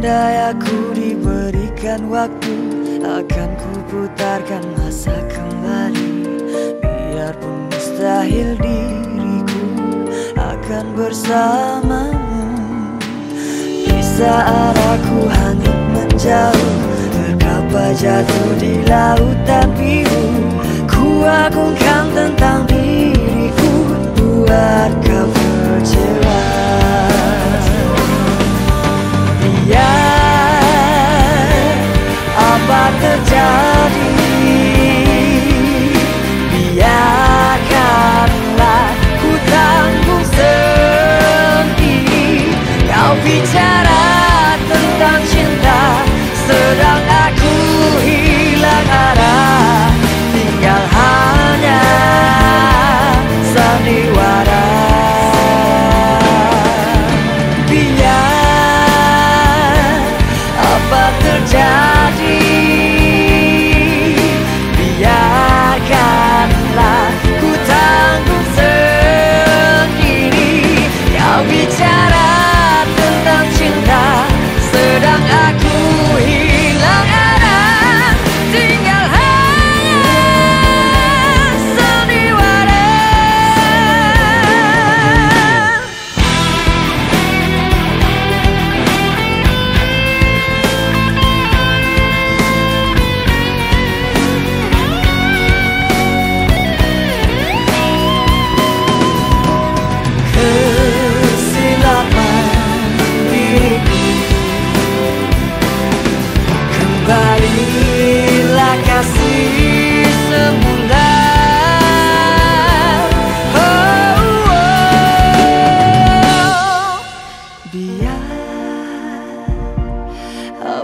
Andai aku diberikan waktu Akan kuputarkan masa kembali. Biarpun mustahil diriku Akan bersamamu. Di saat aku hanyut menjauh Terkapar jatuh di lautan biru Ku agungkan tentang diriku. Buat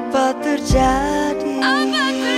apa terjadi? Apa terjadi?